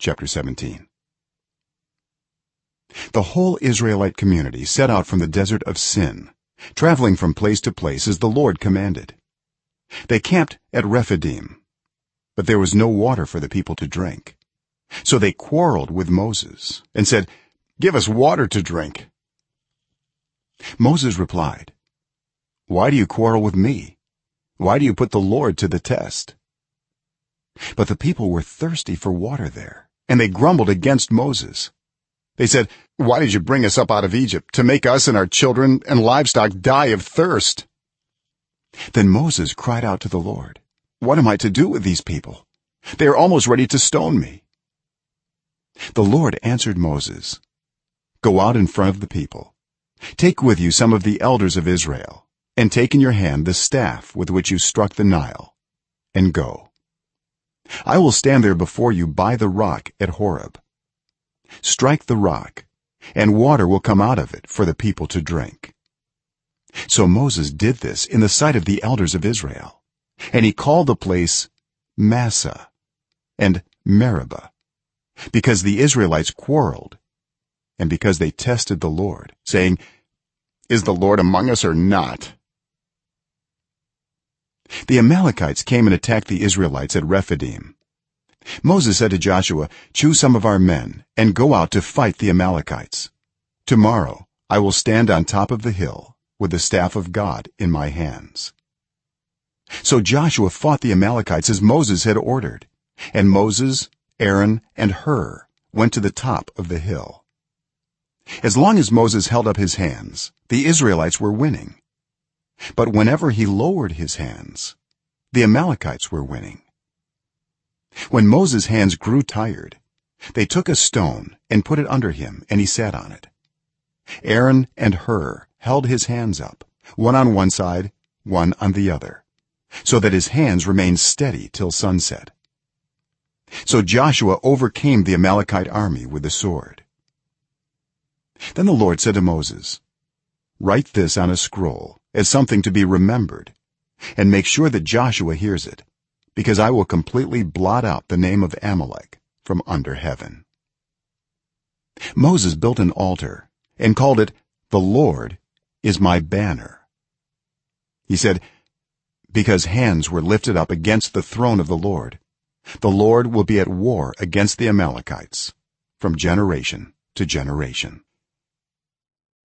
chapter 17 the whole israelite community set out from the desert of sin traveling from place to place as the lord commanded. They camped at rephidim but there was no water for the people to drink. So they quarreled with moses and said give us water to drink. Moses replied why do you quarrel with me? Why do you put the lord to the test but the people were thirsty for water there and they grumbled against moses. They said why did you bring us up out of egypt to make us and our children and livestock die of thirst? Then moses cried out to the lord what am i to do with these people? They are almost ready to stone me. The lord answered moses go out in front of the people. Take with you some of the elders of israel and take in your hand the staff with which you struck the nile and go i will stand there before you by the rock at horeb. Strike the rock and water will come out of it for the people to drink. So moses did this in the sight of the elders of israel and he called the place massah and meribah because the israelites quarreled and because they tested the lord saying is the lord among us or not? The amalekites came and attacked the israelites at rephidim moses said to joshua choose some of our men and go out to fight the amalekites. Tomorrow i will stand on top of the hill with the staff of god in my hands. So joshua fought the amalekites as moses had ordered. And moses aaron and hur went to the top of the hill. As long as moses held up his hands the israelites were winning. But whenever he lowered his hands the amalekites were winning when moses hands grew tired they took a stone and put it under him and he sat on it. Aaron and hur held his hands up one on one side one on the other so that his hands remained steady till sunset. So joshua overcame the amalekite army with the sword. Then the lord said to moses write this on a scroll as something to be remembered and make sure that joshua hears it because i will completely blot out the name of amalek from under heaven. Moses built an altar and called it the lord is my banner. He said because hands were lifted up against the throne of the lord the lord will be at war against the amalekites from generation to generation